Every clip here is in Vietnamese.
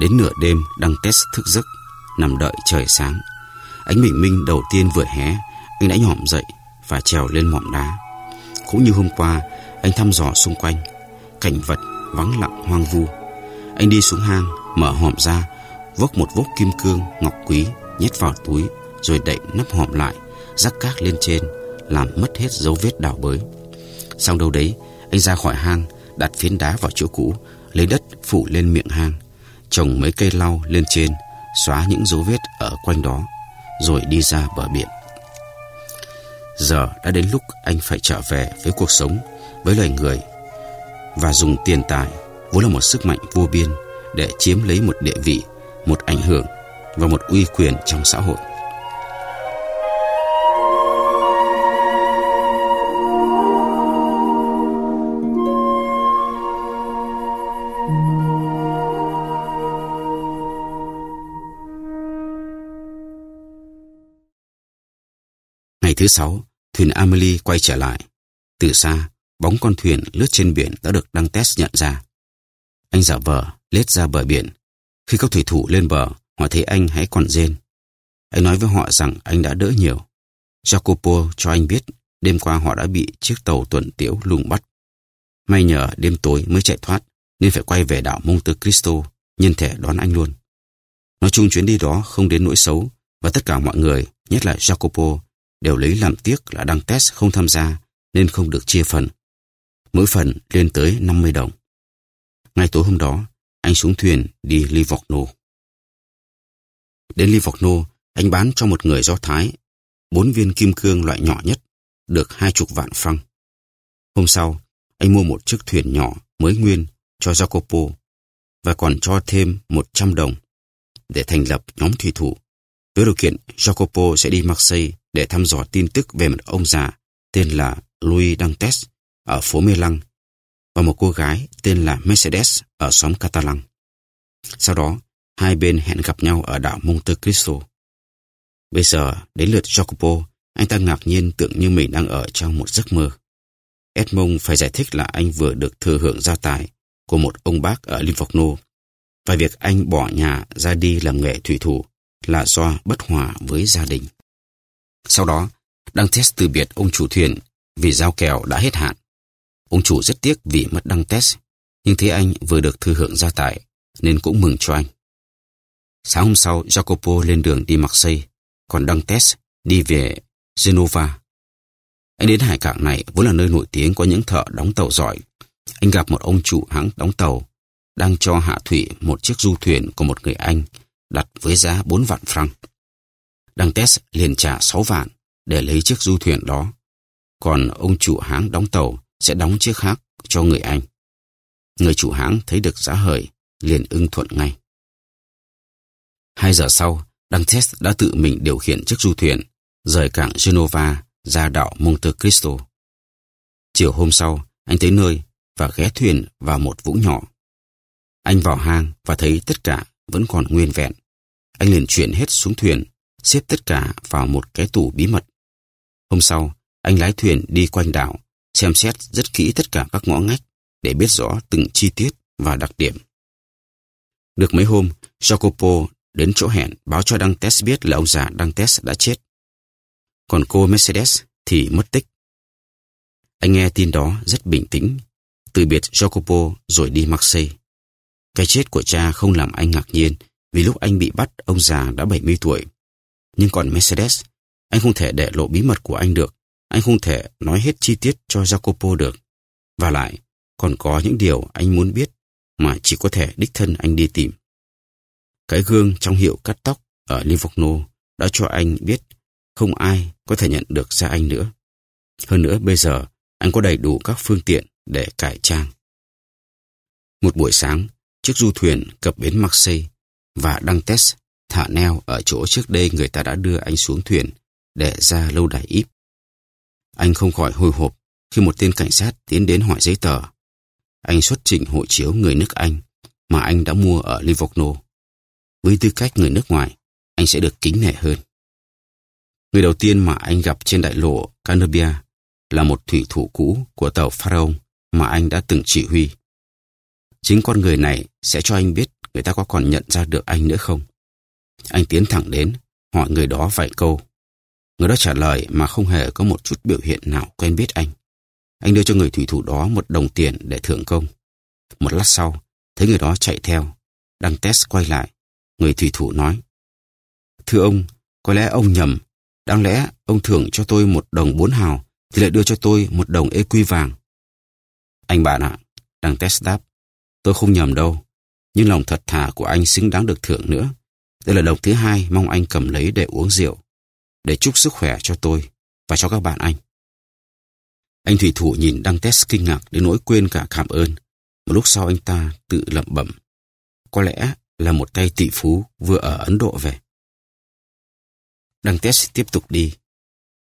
Đến nửa đêm, đăng test thức giấc, nằm đợi trời sáng. Ánh bình minh đầu tiên vừa hé, anh đã nhỏm dậy và trèo lên mỏm đá. Cũng như hôm qua, anh thăm dò xung quanh, cảnh vật vắng lặng hoang vu. Anh đi xuống hang, mở hòm ra, vốc một vốc kim cương ngọc quý nhét vào túi rồi đậy nắp hòm lại, rắc cát lên trên, làm mất hết dấu vết đào bới. Xong đâu đấy, anh ra khỏi hang, đặt phiến đá vào chỗ cũ, lấy đất phủ lên miệng hang, trồng mấy cây lau lên trên, xóa những dấu vết ở quanh đó, rồi đi ra bờ biển. Giờ đã đến lúc anh phải trở về với cuộc sống, với loài người và dùng tiền tài vốn là một sức mạnh vô biên để chiếm lấy một địa vị, một ảnh hưởng và một uy quyền trong xã hội. Thứ sáu, thuyền Amelie quay trở lại. Từ xa, bóng con thuyền lướt trên biển đã được đăng test nhận ra. Anh giả vờ, lết ra bờ biển. Khi các thủy thủ lên bờ, họ thấy anh hãy còn rên. Anh nói với họ rằng anh đã đỡ nhiều. Jacopo cho anh biết đêm qua họ đã bị chiếc tàu tuần tiễu lùng bắt. May nhờ đêm tối mới chạy thoát, nên phải quay về đảo Monte Cristo, nhân thể đón anh luôn. Nói chung chuyến đi đó không đến nỗi xấu, và tất cả mọi người, nhất là Jacopo, đều lấy làm tiếc là đăng test không tham gia nên không được chia phần. Mỗi phần lên tới 50 đồng. Ngay tối hôm đó, anh xuống thuyền đi Livorno. Đến Livorno, anh bán cho một người Do Thái bốn viên kim cương loại nhỏ nhất, được hai chục vạn franc. Hôm sau, anh mua một chiếc thuyền nhỏ mới nguyên cho Jacopo và còn cho thêm 100 đồng để thành lập nhóm thủy thủ. Với điều kiện Jacopo sẽ đi Marseille để thăm dò tin tức về một ông già tên là Louis Dantes ở phố Mê Lăng và một cô gái tên là Mercedes ở xóm Catalan. Sau đó, hai bên hẹn gặp nhau ở đảo Monte Cristo. Bây giờ, đến lượt Jacopo, anh ta ngạc nhiên tưởng như mình đang ở trong một giấc mơ. Edmond phải giải thích là anh vừa được thừa hưởng gia tài của một ông bác ở Livorno và việc anh bỏ nhà ra đi làm nghề thủy thủ là do bất hòa với gia đình. Sau đó, đăng test từ biệt ông chủ thuyền vì giao kèo đã hết hạn. Ông chủ rất tiếc vì mất đăng test, nhưng thấy anh vừa được thư hưởng gia tài nên cũng mừng cho anh. Sáng hôm sau, Jacopo lên đường đi Marseille, còn đăng test đi về Genova. Anh đến hải cảng này vốn là nơi nổi tiếng có những thợ đóng tàu giỏi. Anh gặp một ông chủ hãng đóng tàu đang cho hạ thủy một chiếc du thuyền của một người Anh đặt với giá 4 vạn franc. Đăng test liền trả 6 vạn để lấy chiếc du thuyền đó. Còn ông chủ hãng đóng tàu sẽ đóng chiếc khác cho người Anh. Người chủ hãng thấy được giá hời, liền ưng thuận ngay. Hai giờ sau, Đăng Test đã tự mình điều khiển chiếc du thuyền rời cảng Genova ra đảo Monte Cristo. Chiều hôm sau, anh tới nơi và ghé thuyền vào một vũng nhỏ. Anh vào hang và thấy tất cả vẫn còn nguyên vẹn. Anh liền chuyển hết xuống thuyền, xếp tất cả vào một cái tủ bí mật. Hôm sau, anh lái thuyền đi quanh đảo, xem xét rất kỹ tất cả các ngõ ngách để biết rõ từng chi tiết và đặc điểm. Được mấy hôm, Jacopo đến chỗ hẹn báo cho Đăng Test biết là ông già Đăng Test đã chết. Còn cô Mercedes thì mất tích. Anh nghe tin đó rất bình tĩnh, từ biệt Jacopo rồi đi Marseille. Cái chết của cha không làm anh ngạc nhiên vì lúc anh bị bắt ông già đã 70 tuổi. Nhưng còn Mercedes, anh không thể để lộ bí mật của anh được. Anh không thể nói hết chi tiết cho Jacopo được. Và lại, còn có những điều anh muốn biết mà chỉ có thể đích thân anh đi tìm. Cái gương trong hiệu cắt tóc ở Livorno đã cho anh biết không ai có thể nhận được ra anh nữa. Hơn nữa bây giờ anh có đầy đủ các phương tiện để cải trang. Một buổi sáng, chiếc du thuyền cập bến Marseille và đăng test thả neo ở chỗ trước đây người ta đã đưa anh xuống thuyền để ra lâu đài íp. Anh không khỏi hồi hộp khi một tên cảnh sát tiến đến hỏi giấy tờ. Anh xuất trình hộ chiếu người nước Anh mà anh đã mua ở Livorno. Với tư cách người nước ngoài, anh sẽ được kính nể hơn. Người đầu tiên mà anh gặp trên đại lộ Canabia là một thủy thủ cũ của tàu pharaoh mà anh đã từng chỉ huy. Chính con người này sẽ cho anh biết người ta có còn nhận ra được anh nữa không. Anh tiến thẳng đến, hỏi người đó vài câu. Người đó trả lời mà không hề có một chút biểu hiện nào quen biết anh. Anh đưa cho người thủy thủ đó một đồng tiền để thưởng công. Một lát sau, thấy người đó chạy theo. Đăng test quay lại. Người thủy thủ nói. Thưa ông, có lẽ ông nhầm. Đáng lẽ ông thưởng cho tôi một đồng bốn hào, thì lại đưa cho tôi một đồng ê quy vàng. Anh bạn ạ, Đăng test đáp. Tôi không nhầm đâu. Nhưng lòng thật thà của anh xứng đáng được thưởng nữa. Đây là đồng thứ hai mong anh cầm lấy để uống rượu. Để chúc sức khỏe cho tôi và cho các bạn anh. Anh thủy thủ nhìn Đăng Test kinh ngạc đến nỗi quên cả cảm ơn. Một lúc sau anh ta tự lẩm bẩm. Có lẽ là một tay tỷ phú vừa ở Ấn Độ về. Đăng Test tiếp tục đi.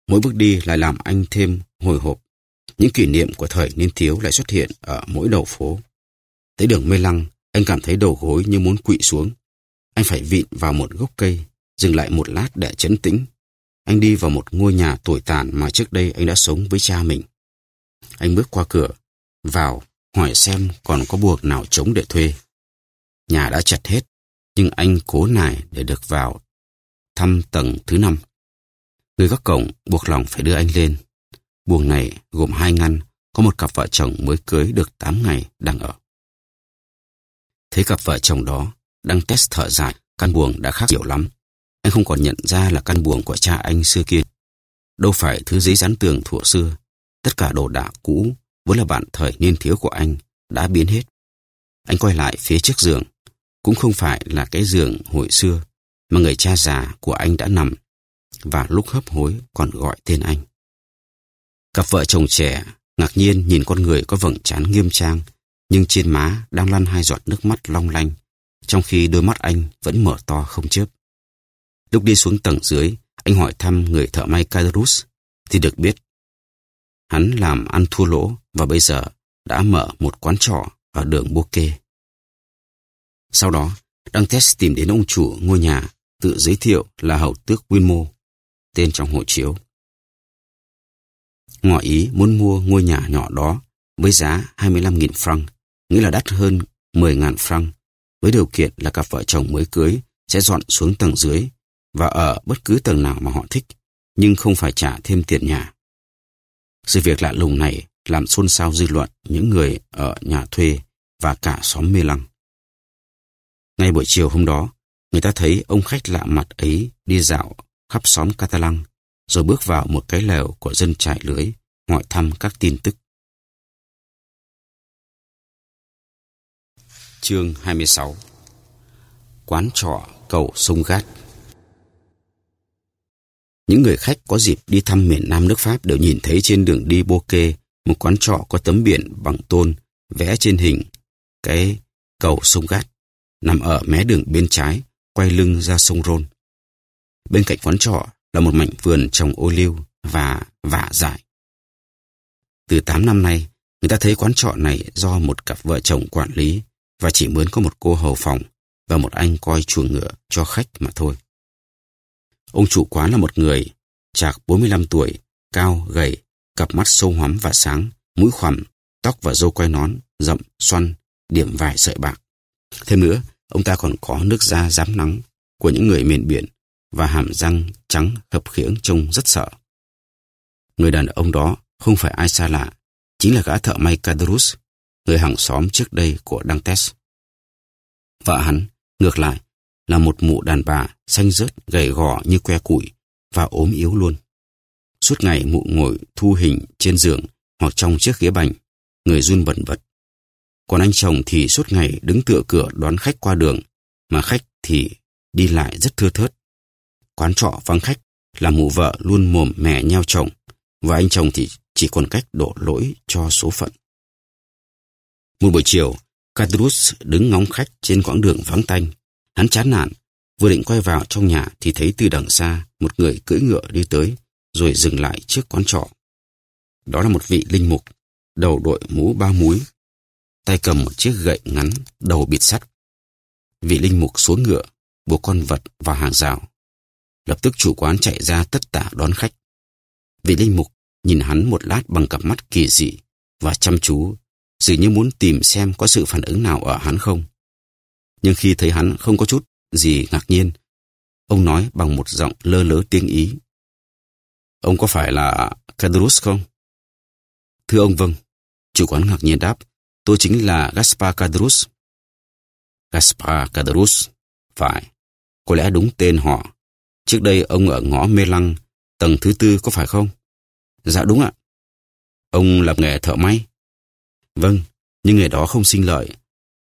Mỗi bước đi lại làm anh thêm hồi hộp. Những kỷ niệm của thời niên thiếu lại xuất hiện ở mỗi đầu phố. Tới đường mê lăng, anh cảm thấy đầu gối như muốn quỵ xuống. Anh phải vịn vào một gốc cây, dừng lại một lát để chấn tĩnh. Anh đi vào một ngôi nhà tuổi tàn mà trước đây anh đã sống với cha mình. Anh bước qua cửa, vào, hỏi xem còn có buộc nào trống để thuê. Nhà đã chặt hết, nhưng anh cố nài để được vào thăm tầng thứ năm. Người gác cổng buộc lòng phải đưa anh lên. Buồng này gồm hai ngăn, có một cặp vợ chồng mới cưới được 8 ngày đang ở. Thấy cặp vợ chồng đó, đang test thở dài, căn buồng đã khác nhiều lắm. Anh không còn nhận ra là căn buồng của cha anh xưa kia. Đâu phải thứ giấy dán tường thuở xưa. Tất cả đồ đạc cũ, vốn là bạn thời niên thiếu của anh, đã biến hết. Anh quay lại phía trước giường. Cũng không phải là cái giường hồi xưa, mà người cha già của anh đã nằm, và lúc hấp hối còn gọi tên anh. Cặp vợ chồng trẻ ngạc nhiên nhìn con người có vầng trán nghiêm trang, nhưng trên má đang lăn hai giọt nước mắt long lanh, trong khi đôi mắt anh vẫn mở to không chớp. Lúc đi xuống tầng dưới, anh hỏi thăm người thợ may Cadrus, thì được biết. Hắn làm ăn thua lỗ và bây giờ đã mở một quán trọ ở đường Bokeh. Sau đó, Đăng Test tìm đến ông chủ ngôi nhà, tự giới thiệu là hậu tước Winmo, tên trong hộ chiếu. Ngỏ ý muốn mua ngôi nhà nhỏ đó với giá 25.000 franc, nghĩa là đắt hơn 10.000 franc, với điều kiện là cặp vợ chồng mới cưới sẽ dọn xuống tầng dưới và ở bất cứ tầng nào mà họ thích, nhưng không phải trả thêm tiền nhà. Sự việc lạ lùng này làm xôn xao dư luận những người ở nhà thuê và cả xóm mê lăng. Ngay buổi chiều hôm đó, người ta thấy ông khách lạ mặt ấy đi dạo khắp xóm Catalan, rồi bước vào một cái lều của dân trại lưới, hỏi thăm các tin tức. Chương 26 Quán trọ cầu sông Gát Những người khách có dịp đi thăm miền Nam nước Pháp đều nhìn thấy trên đường đi Bokeh một quán trọ có tấm biển bằng tôn vẽ trên hình cái cầu sông Gát nằm ở mé đường bên trái quay lưng ra sông Rôn. Bên cạnh quán trọ là một mảnh vườn trồng ô liu và vả dại. Từ 8 năm nay, người ta thấy quán trọ này do một cặp vợ chồng quản lý và chỉ mướn có một cô hầu phòng và một anh coi chuồng ngựa cho khách mà thôi. Ông chủ quán là một người chạc 45 tuổi, cao, gầy, cặp mắt sâu hoắm và sáng, mũi khoằm, tóc và râu quai nón, rậm, xoăn, điểm vài sợi bạc. Thêm nữa, ông ta còn có nước da rám nắng của những người miền biển và hàm răng trắng hợp khiễng trông rất sợ. Người đàn ông đó không phải ai xa lạ, chính là gã thợ may Cadrus, người hàng xóm trước đây của Dantes. Vợ hắn, ngược lại, là một mụ đàn bà xanh rớt gầy gò như que củi và ốm yếu luôn. Suốt ngày mụ ngồi thu hình trên giường hoặc trong chiếc ghế bành, người run bẩn bật. Còn anh chồng thì suốt ngày đứng tựa cửa đón khách qua đường, mà khách thì đi lại rất thưa thớt. Quán trọ vắng khách, là mụ vợ luôn mồm mẻ nheo chồng, và anh chồng thì chỉ còn cách đổ lỗi cho số phận. Một buổi chiều, Cadrus đứng ngóng khách trên quãng đường vắng tanh. Hắn chán nản, vừa định quay vào trong nhà thì thấy từ đằng xa một người cưỡi ngựa đi tới, rồi dừng lại trước quán trọ. Đó là một vị linh mục, đầu đội mũ ba múi, tay cầm một chiếc gậy ngắn, đầu bịt sắt. Vị linh mục xuống ngựa, buộc con vật vào hàng rào. Lập tức chủ quán chạy ra tất tả đón khách. Vị linh mục nhìn hắn một lát bằng cặp mắt kỳ dị và chăm chú, dường như muốn tìm xem có sự phản ứng nào ở hắn không. Nhưng khi thấy hắn không có chút gì ngạc nhiên, ông nói bằng một giọng lơ lớ tiếng Ý. Ông có phải là Cadrus không? Thưa ông vâng. Chủ quán ngạc nhiên đáp. Tôi chính là Gaspar Cadrus. Gaspar Cadrus. Phải. Có lẽ đúng tên họ. Trước đây ông ở ngõ Mê Lăng, tầng thứ tư có phải không? Dạ đúng ạ. Ông làm nghề thợ may. Vâng, nhưng nghề đó không sinh lợi.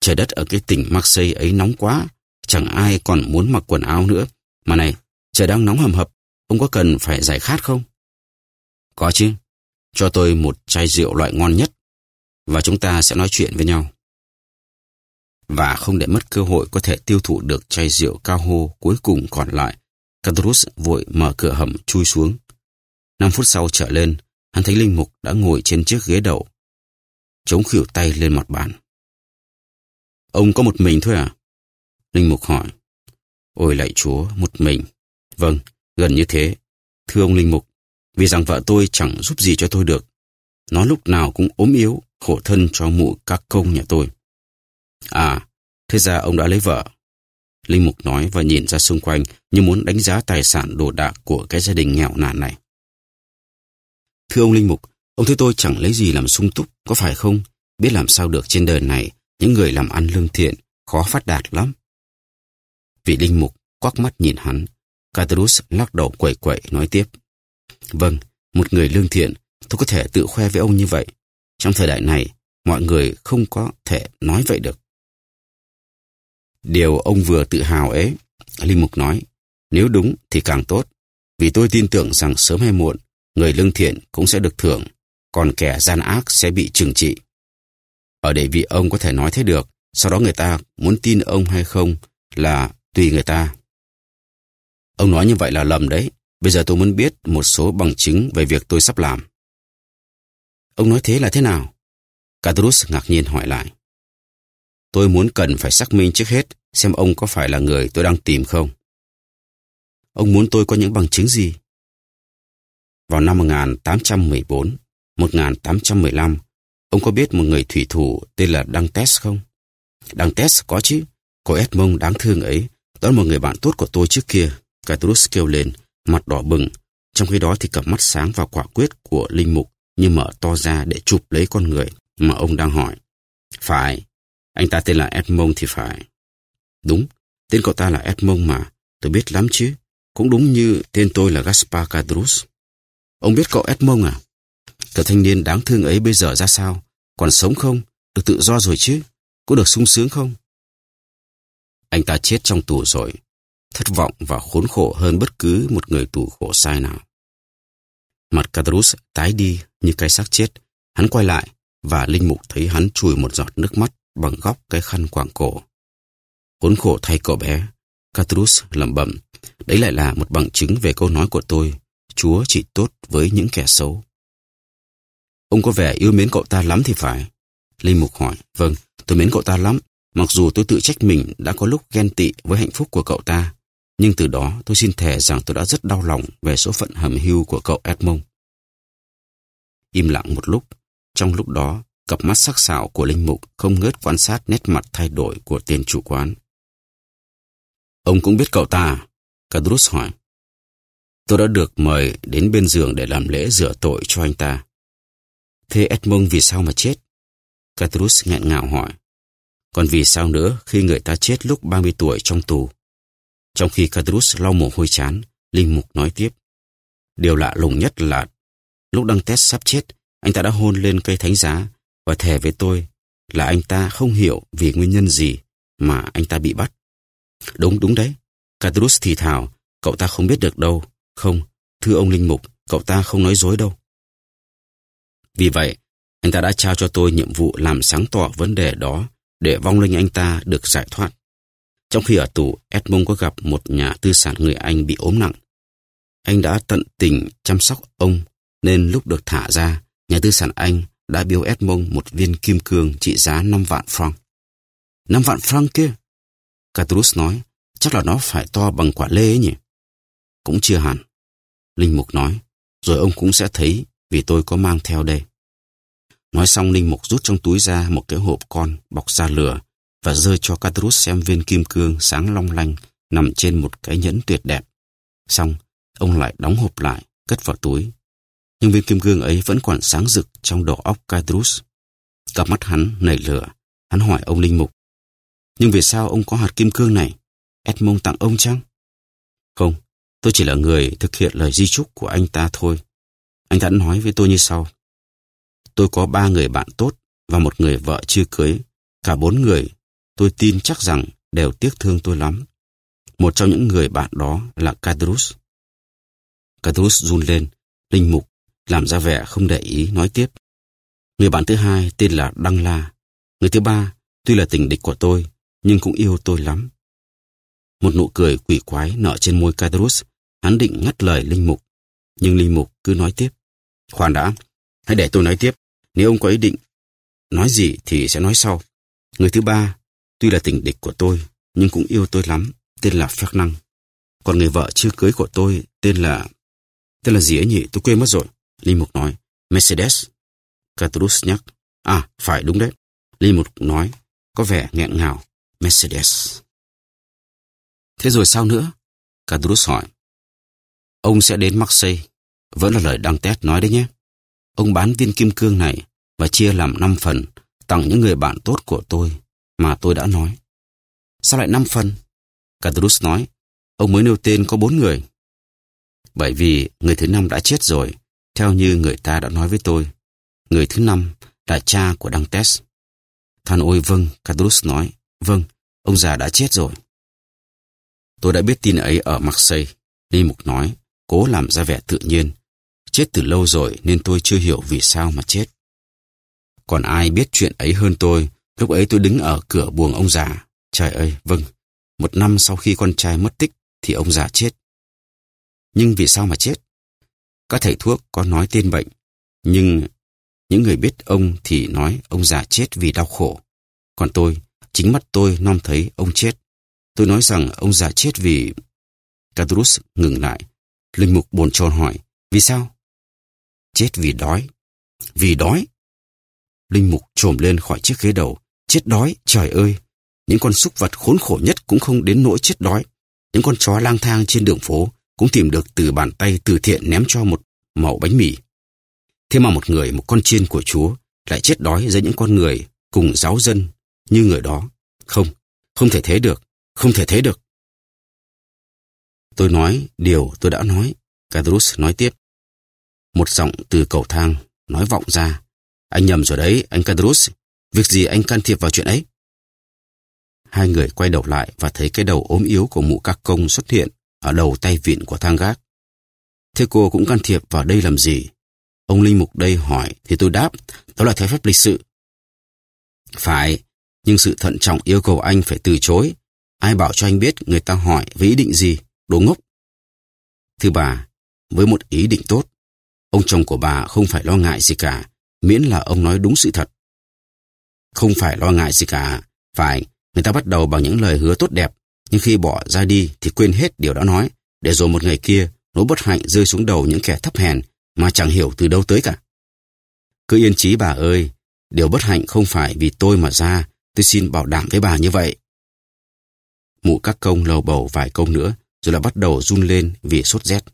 Trời đất ở cái tỉnh Marseille ấy nóng quá, chẳng ai còn muốn mặc quần áo nữa. Mà này, trời đang nóng hầm hập, ông có cần phải giải khát không? Có chứ, cho tôi một chai rượu loại ngon nhất, và chúng ta sẽ nói chuyện với nhau. Và không để mất cơ hội có thể tiêu thụ được chai rượu cao hô cuối cùng còn lại, Cadrus vội mở cửa hầm chui xuống. Năm phút sau trở lên, hắn thấy Linh Mục đã ngồi trên chiếc ghế đầu, chống khỉu tay lên mặt bàn. Ông có một mình thôi à? Linh Mục hỏi. Ôi lạy chúa, một mình. Vâng, gần như thế. Thưa ông Linh Mục, vì rằng vợ tôi chẳng giúp gì cho tôi được. Nó lúc nào cũng ốm yếu, khổ thân cho mụ các công nhà tôi. À, thế ra ông đã lấy vợ. Linh Mục nói và nhìn ra xung quanh như muốn đánh giá tài sản đồ đạc của cái gia đình nghèo nàn này. Thưa ông Linh Mục, ông thấy tôi chẳng lấy gì làm sung túc, có phải không? Biết làm sao được trên đời này, những người làm ăn lương thiện, khó phát đạt lắm. Vị Linh Mục quắc mắt nhìn hắn, Caterus lắc đầu quẩy quẩy nói tiếp. Vâng, một người lương thiện, tôi có thể tự khoe với ông như vậy. Trong thời đại này, mọi người không có thể nói vậy được. Điều ông vừa tự hào ấy, Linh Mục nói, nếu đúng thì càng tốt, vì tôi tin tưởng rằng sớm hay muộn, người lương thiện cũng sẽ được thưởng, còn kẻ gian ác sẽ bị trừng trị. Ở đây vị ông có thể nói thế được, sau đó người ta muốn tin ông hay không là tùy người ta. Ông nói như vậy là lầm đấy. Bây giờ tôi muốn biết một số bằng chứng về việc tôi sắp làm. Ông nói thế là thế nào? Cadrus ngạc nhiên hỏi lại. Tôi muốn cần phải xác minh trước hết xem ông có phải là người tôi đang tìm không. Ông muốn tôi có những bằng chứng gì? Vào năm 1814, 1815, ông có biết một người thủy thủ tên là Đăng Test không? Đăng Test có chứ, cô Edmond đáng thương ấy, đó là một người bạn tốt của tôi trước kia. Catrus kêu lên, mặt đỏ bừng, trong khi đó thì cặp mắt sáng và quả quyết của linh mục như mở to ra để chụp lấy con người mà ông đang hỏi. Phải, anh ta tên là Edmond thì phải. Đúng, tên cậu ta là Edmond mà, tôi biết lắm chứ. Cũng đúng như tên tôi là Gaspar Cadrus. Ông biết cậu Edmond à? Cậu thanh niên đáng thương ấy bây giờ ra sao? Còn sống không? Được tự do rồi chứ? Có được sung sướng không? Anh ta chết trong tù rồi, thất vọng và khốn khổ hơn bất cứ một người tù khổ sai nào. Mặt Cadrus tái đi như cái xác chết. Hắn quay lại và Linh Mục thấy hắn chùi một giọt nước mắt bằng góc cái khăn quàng cổ. Khốn khổ thay cậu bé, Catrus lẩm bẩm, đấy lại là một bằng chứng về câu nói của tôi, Chúa chỉ tốt với những kẻ xấu. Ông có vẻ yêu mến cậu ta lắm thì phải. Linh Mục hỏi, vâng, tôi mến cậu ta lắm, mặc dù tôi tự trách mình đã có lúc ghen tị với hạnh phúc của cậu ta, nhưng từ đó tôi xin thề rằng tôi đã rất đau lòng về số phận hầm hưu của cậu Edmond. Im lặng một lúc, trong lúc đó, cặp mắt sắc sảo của Linh Mục không ngớt quan sát nét mặt thay đổi của tiền chủ quán. Ông cũng biết cậu ta? À? Cadrus hỏi. Tôi đã được mời đến bên giường để làm lễ rửa tội cho anh ta. Thế Edmund vì sao mà chết? Catrus nghẹn ngào hỏi. Còn vì sao nữa khi người ta chết lúc 30 tuổi trong tù? Trong khi Catrus lau mồ hôi chán, Linh Mục nói tiếp. Điều lạ lùng nhất là lúc đăng test sắp chết, anh ta đã hôn lên cây thánh giá và thề với tôi là anh ta không hiểu vì nguyên nhân gì mà anh ta bị bắt. Đúng, đúng đấy. Catrus thì thào, cậu ta không biết được đâu. Không, thưa ông Linh Mục, cậu ta không nói dối đâu. Vì vậy, anh ta đã trao cho tôi nhiệm vụ làm sáng tỏ vấn đề đó để vong linh anh ta được giải thoát. Trong khi ở tù, Edmond có gặp một nhà tư sản người Anh bị ốm nặng. Anh đã tận tình chăm sóc ông, nên lúc được thả ra, nhà tư sản Anh đã biếu Edmond một viên kim cương trị giá 5 vạn franc. 5 vạn franc kia? Catrus nói, chắc là nó phải to bằng quả lê ấy nhỉ? Cũng chưa hẳn. Linh Mục nói, rồi ông cũng sẽ thấy vì tôi có mang theo đây. Nói xong Linh Mục rút trong túi ra một cái hộp con bọc da lửa và rơi cho Catrus xem viên kim cương sáng long lanh nằm trên một cái nhẫn tuyệt đẹp. Xong, ông lại đóng hộp lại, cất vào túi. Nhưng viên kim cương ấy vẫn còn sáng rực trong đầu óc Catrus. Cặp mắt hắn nảy lửa, hắn hỏi ông Linh Mục. Nhưng vì sao ông có hạt kim cương này? Edmond tặng ông chăng? Không, tôi chỉ là người thực hiện lời di chúc của anh ta thôi. Anh ta nói với tôi như sau. Tôi có ba người bạn tốt và một người vợ chưa cưới. Cả bốn người, tôi tin chắc rằng đều tiếc thương tôi lắm. Một trong những người bạn đó là Cadrus. Cadrus run lên, linh mục, làm ra vẻ không để ý nói tiếp. Người bạn thứ hai tên là Đăng La. Người thứ ba, tuy là tình địch của tôi, nhưng cũng yêu tôi lắm. Một nụ cười quỷ quái nở trên môi Cadrus, hắn định ngắt lời linh mục. Nhưng linh mục cứ nói tiếp. Khoan đã, hãy để tôi nói tiếp. Nếu ông có ý định nói gì thì sẽ nói sau. Người thứ ba, tuy là tình địch của tôi, nhưng cũng yêu tôi lắm, tên là Phép Còn người vợ chưa cưới của tôi tên là... Tên là gì ấy nhỉ? Tôi quên mất rồi. Linh Mục nói, Mercedes. Catrus nhắc, à, phải đúng đấy. Linh Mục nói, có vẻ nghẹn ngào, Mercedes. Thế rồi sao nữa? Catrus hỏi. Ông sẽ đến Marseille. Vẫn là lời đăng tét nói đấy nhé. Ông bán viên kim cương này và chia làm năm phần tặng những người bạn tốt của tôi mà tôi đã nói. Sao lại năm phần? Cadrus nói, ông mới nêu tên có bốn người. Bởi vì người thứ năm đã chết rồi, theo như người ta đã nói với tôi. Người thứ năm là cha của đăng Dantes. Than ôi vâng, Cadrus nói, vâng, ông già đã chết rồi. Tôi đã biết tin ấy ở Marseille. Ly Mục nói, cố làm ra vẻ tự nhiên. Chết từ lâu rồi nên tôi chưa hiểu vì sao mà chết. Còn ai biết chuyện ấy hơn tôi, lúc ấy tôi đứng ở cửa buồng ông già. Trời ơi, vâng, một năm sau khi con trai mất tích thì ông già chết. Nhưng vì sao mà chết? Các thầy thuốc có nói tên bệnh, nhưng những người biết ông thì nói ông già chết vì đau khổ. Còn tôi, chính mắt tôi non thấy ông chết. Tôi nói rằng ông già chết vì... Cadrus ngừng lại. Linh mục bồn chồn hỏi, vì sao? Chết vì đói. Vì đói? Linh mục trồm lên khỏi chiếc ghế đầu. Chết đói, trời ơi! Những con súc vật khốn khổ nhất cũng không đến nỗi chết đói. Những con chó lang thang trên đường phố cũng tìm được từ bàn tay từ thiện ném cho một mẩu bánh mì. Thế mà một người, một con chiên của Chúa lại chết đói giữa những con người cùng giáo dân như người đó. Không, không thể thế được, không thể thế được. Tôi nói điều tôi đã nói, Cadrus nói tiếp. Một giọng từ cầu thang nói vọng ra. Anh nhầm rồi đấy, anh Cadrus. Việc gì anh can thiệp vào chuyện ấy? Hai người quay đầu lại và thấy cái đầu ốm yếu của mụ các công xuất hiện ở đầu tay vịn của thang gác. Thế cô cũng can thiệp vào đây làm gì? Ông Linh Mục đây hỏi thì tôi đáp, đó là theo phép lịch sự. Phải, nhưng sự thận trọng yêu cầu anh phải từ chối. Ai bảo cho anh biết người ta hỏi với ý định gì, đồ ngốc. Thưa bà, với một ý định tốt, ông chồng của bà không phải lo ngại gì cả, miễn là ông nói đúng sự thật. Không phải lo ngại gì cả, phải, người ta bắt đầu bằng những lời hứa tốt đẹp, nhưng khi bỏ ra đi thì quên hết điều đã nói, để rồi một ngày kia nỗi bất hạnh rơi xuống đầu những kẻ thấp hèn mà chẳng hiểu từ đâu tới cả. Cứ yên trí bà ơi, điều bất hạnh không phải vì tôi mà ra, tôi xin bảo đảm với bà như vậy. Mụ các công lầu bầu vài câu nữa, rồi lại bắt đầu run lên vì sốt rét.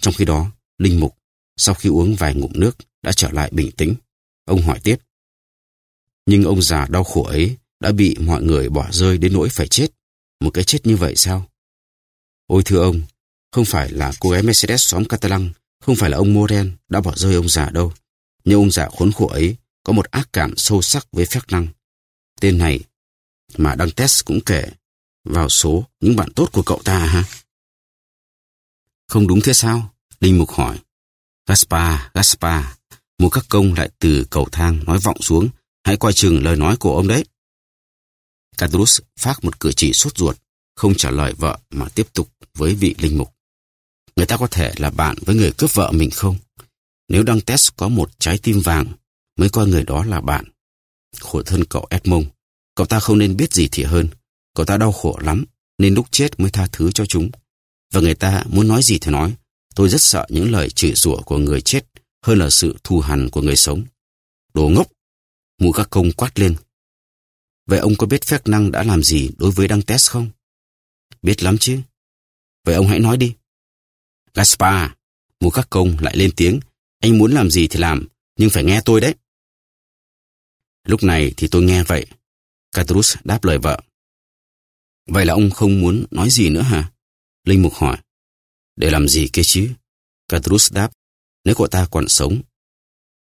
Trong khi đó, Linh Mục, sau khi uống vài ngụm nước, đã trở lại bình tĩnh. Ông hỏi tiếp. Nhưng ông già đau khổ ấy đã bị mọi người bỏ rơi đến nỗi phải chết. Một cái chết như vậy sao? Ôi thưa ông, không phải là cô gái Mercedes xóm Catalan, không phải là ông Moren đã bỏ rơi ông già đâu. Nhưng ông già khốn khổ ấy có một ác cảm sâu sắc với phép năng. Tên này mà đăng test cũng kể vào số những bạn tốt của cậu ta hả? Không đúng thế sao? Linh Mục hỏi. Gaspar, Gaspar, một các công lại từ cầu thang nói vọng xuống. Hãy coi chừng lời nói của ông đấy. Cadrus phát một cử chỉ sốt ruột, không trả lời vợ mà tiếp tục với vị linh mục. Người ta có thể là bạn với người cướp vợ mình không? Nếu đăng test có một trái tim vàng, mới coi người đó là bạn. Khổ thân cậu Edmond, cậu ta không nên biết gì thì hơn. Cậu ta đau khổ lắm, nên lúc chết mới tha thứ cho chúng. Và người ta muốn nói gì thì nói. Tôi rất sợ những lời chửi rủa của người chết hơn là sự thù hằn của người sống. Đồ ngốc! Mụ các công quát lên. Vậy ông có biết phép năng đã làm gì đối với đăng test không? Biết lắm chứ. Vậy ông hãy nói đi. Gaspar, mù các công lại lên tiếng. Anh muốn làm gì thì làm, nhưng phải nghe tôi đấy. Lúc này thì tôi nghe vậy. Catrus đáp lời vợ. Vậy là ông không muốn nói gì nữa hả? Linh Mục hỏi. Để làm gì kia chứ? Catrus đáp. Nếu cậu ta còn sống.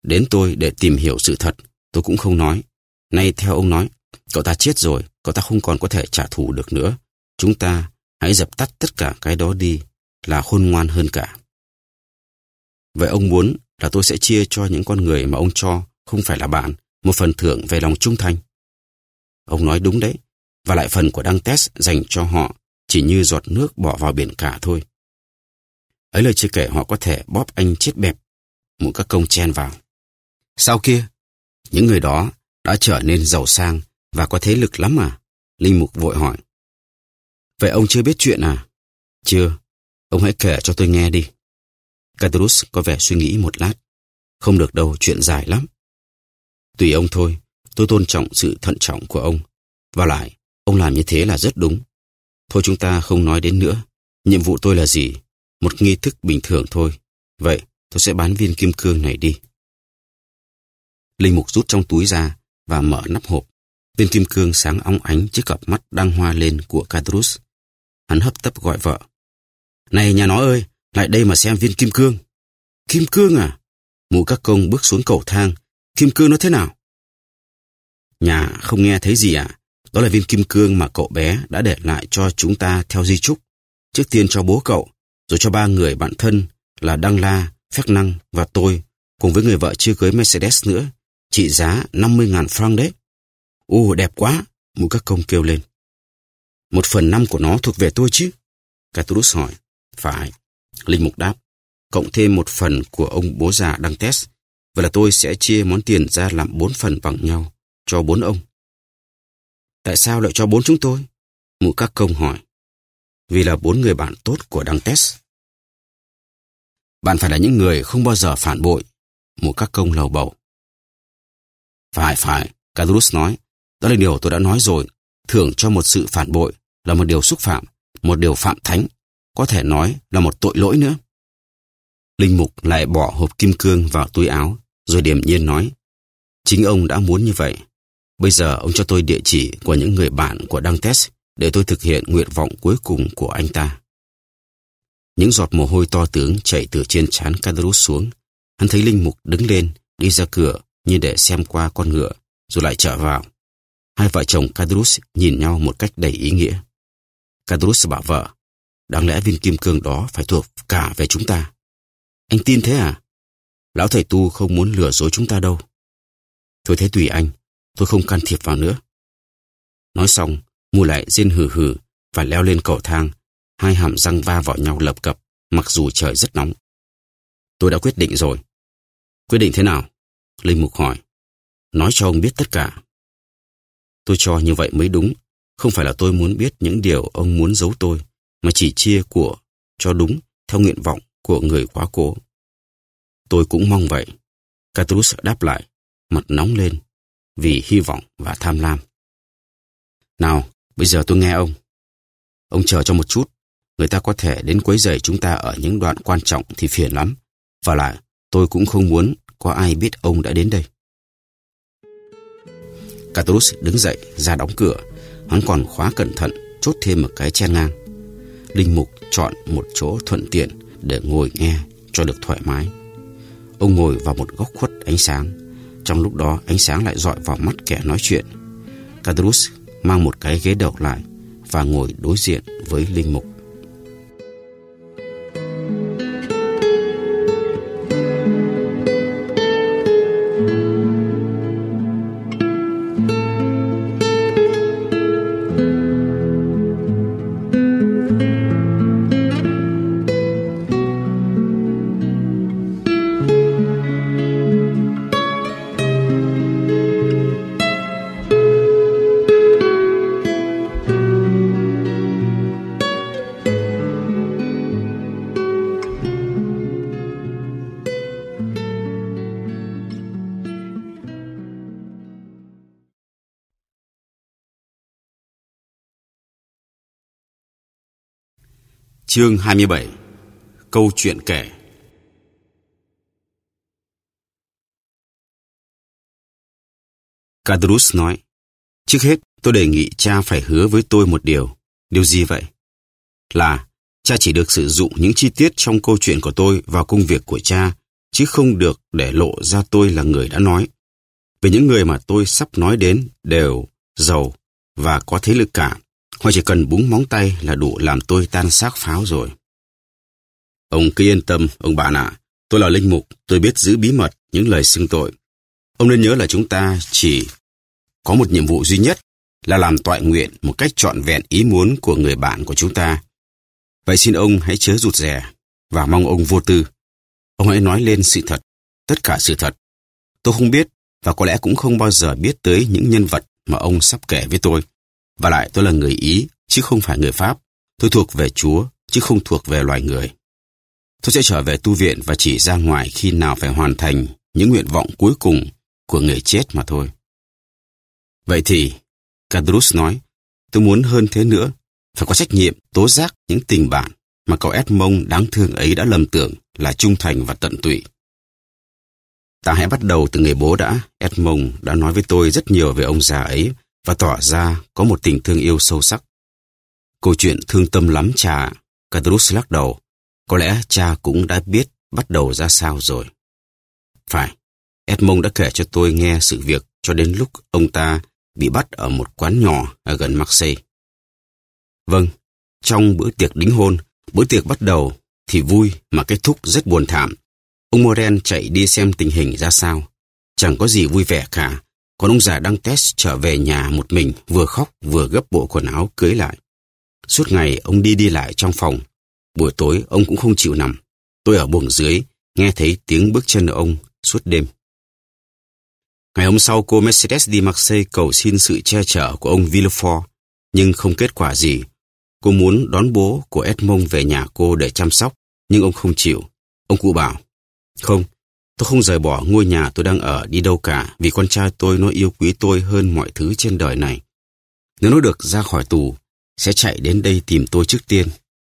Đến tôi để tìm hiểu sự thật, tôi cũng không nói. Nay theo ông nói, cậu ta chết rồi, cậu ta không còn có thể trả thù được nữa. Chúng ta hãy dập tắt tất cả cái đó đi, là khôn ngoan hơn cả. Vậy ông muốn là tôi sẽ chia cho những con người mà ông cho không phải là bạn một phần thưởng về lòng trung thành. Ông nói đúng đấy, và lại phần của đăng test dành cho họ chỉ như giọt nước bỏ vào biển cả thôi. Ấy lời chưa kể họ có thể bóp anh chết bẹp, một các công chen vào. Sau kia, những người đó đã trở nên giàu sang và có thế lực lắm à? Linh Mục vội hỏi. Vậy ông chưa biết chuyện à? Chưa. Ông hãy kể cho tôi nghe đi. Cadrus có vẻ suy nghĩ một lát. Không được đâu, chuyện dài lắm. Tùy ông thôi, tôi tôn trọng sự thận trọng của ông. Và lại, ông làm như thế là rất đúng. Thôi chúng ta không nói đến nữa. Nhiệm vụ tôi là gì? Một nghi thức bình thường thôi. Vậy, tôi sẽ bán viên kim cương này đi. Linh Mục rút trong túi ra và mở nắp hộp. Viên kim cương sáng óng ánh trước cặp mắt đang hoa lên của Cadrus. Hắn hấp tấp gọi vợ. Này nhà nó ơi, lại đây mà xem viên kim cương. Kim cương à? Mụ các công bước xuống cầu thang. Kim cương nó thế nào? Nhà không nghe thấy gì à? Đó là viên kim cương mà cậu bé đã để lại cho chúng ta theo di trúc. Trước tiên cho bố cậu, rồi cho ba người bạn thân là Đăng La, Phép Năng và tôi, cùng với người vợ chưa cưới Mercedes nữa, trị giá 50.000 franc đấy. Ồ, đẹp quá, mũi các công kêu lên. Một phần năm của nó thuộc về tôi chứ? Caturus hỏi. Phải. Linh Mục đáp. Cộng thêm một phần của ông bố già đăng test. Vậy là tôi sẽ chia món tiền ra làm bốn phần bằng nhau, cho bốn ông. Tại sao lại cho bốn chúng tôi? Mụ các công hỏi. Vì là bốn người bạn tốt của đăng. Bạn phải là những người không bao giờ phản bội. một các công lầu bầu. Phải, phải, Cadrus nói. Đó là điều tôi đã nói rồi. Thưởng cho một sự phản bội là một điều xúc phạm, một điều phạm thánh, có thể nói là một tội lỗi nữa. Linh Mục lại bỏ hộp kim cương vào túi áo, rồi điềm nhiên nói. Chính ông đã muốn như vậy. Bây giờ ông cho tôi địa chỉ của những người bạn của Đăng để tôi thực hiện nguyện vọng cuối cùng của anh ta. Những giọt mồ hôi to tướng chảy từ trên trán Cadrus xuống. Hắn thấy Linh Mục đứng lên, đi ra cửa như để xem qua con ngựa, rồi lại trở vào. Hai vợ chồng Cadrus nhìn nhau một cách đầy ý nghĩa. Cadrus bảo vợ, đáng lẽ viên kim cương đó phải thuộc cả về chúng ta. Anh tin thế à? Lão thầy tu không muốn lừa dối chúng ta đâu. Thôi thế tùy anh, tôi không can thiệp vào nữa. Nói xong, mù lại rên hừ hừ và leo lên cầu thang, hai hàm răng va vào nhau lập cập, mặc dù trời rất nóng. Tôi đã quyết định rồi. Quyết định thế nào? Linh Mục hỏi. Nói cho ông biết tất cả. Tôi cho như vậy mới đúng. Không phải là tôi muốn biết những điều ông muốn giấu tôi, mà chỉ chia của cho đúng theo nguyện vọng của người quá cố. Tôi cũng mong vậy. Catrus đáp lại, mặt nóng lên, vì hy vọng và tham lam. Nào, bây giờ tôi nghe ông. Ông chờ cho một chút, người ta có thể đến quấy rầy chúng ta ở những đoạn quan trọng thì phiền lắm. Và lại, tôi cũng không muốn có ai biết ông đã đến đây. Catrus đứng dậy ra đóng cửa. Hắn còn khóa cẩn thận, chốt thêm một cái chen ngang. Linh Mục chọn một chỗ thuận tiện để ngồi nghe cho được thoải mái. Ông ngồi vào một góc khuất ánh sáng. Trong lúc đó ánh sáng lại dọi vào mắt kẻ nói chuyện. Cadrus mang một cái ghế độc lại và ngồi đối diện với Linh Mục. Chương 27 Câu chuyện kể Cadrus nói, Trước hết, tôi đề nghị cha phải hứa với tôi một điều Điều gì vậy? Là, cha chỉ được sử dụng những chi tiết trong câu chuyện của tôi vào công việc của cha, chứ không được để lộ ra tôi là người đã nói. Vì những người mà tôi sắp nói đến đều giàu và có thế lực cả. Họ chỉ cần búng móng tay là đủ làm tôi tan xác pháo rồi. Ông cứ yên tâm, ông bạn ạ. tôi là linh mục, tôi biết giữ bí mật những lời xưng tội. Ông nên nhớ là chúng ta chỉ có một nhiệm vụ duy nhất là làm toại nguyện một cách trọn vẹn ý muốn của người bạn của chúng ta. Vậy xin ông hãy chớ rụt rè và mong ông vô tư. Ông hãy nói lên sự thật, tất cả sự thật. Tôi không biết và có lẽ cũng không bao giờ biết tới những nhân vật mà ông sắp kể với tôi. Và lại tôi là người Ý, chứ không phải người Pháp. Tôi thuộc về Chúa, chứ không thuộc về loài người. Tôi sẽ trở về tu viện và chỉ ra ngoài khi nào phải hoàn thành những nguyện vọng cuối cùng của người chết mà thôi. Vậy thì, Cadrus nói, tôi muốn hơn thế nữa, phải có trách nhiệm tố giác những tình bạn mà cậu Edmond đáng thương ấy đã lầm tưởng là trung thành và tận tụy. Ta hãy bắt đầu từ người bố đã. Edmond đã nói với tôi rất nhiều về ông già ấy và tỏ ra có một tình thương yêu sâu sắc. Câu chuyện thương tâm lắm cha. Cadrus lắc đầu. Có lẽ cha cũng đã biết bắt đầu ra sao rồi. Phải, Edmond đã kể cho tôi nghe sự việc cho đến lúc ông ta bị bắt ở một quán nhỏ ở gần Marseille. Vâng, trong bữa tiệc đính hôn, bữa tiệc bắt đầu thì vui mà kết thúc rất buồn thảm. Ông Moren chạy đi xem tình hình ra sao. Chẳng có gì vui vẻ cả. Còn ông già đang test trở về nhà một mình, vừa khóc vừa gấp bộ quần áo cưới lại. Suốt ngày ông đi đi lại trong phòng. Buổi tối ông cũng không chịu nằm. Tôi ở buồng dưới, nghe thấy tiếng bước chân ông suốt đêm. Ngày hôm sau cô Mercedes đi Marseille cầu xin sự che chở của ông Villefort, nhưng không kết quả gì. Cô muốn đón bố của Edmond về nhà cô để chăm sóc, nhưng ông không chịu. Ông cụ bảo, không, tôi không rời bỏ ngôi nhà tôi đang ở đi đâu cả vì con trai tôi nó yêu quý tôi hơn mọi thứ trên đời này. Nếu nó được ra khỏi tù, sẽ chạy đến đây tìm tôi trước tiên.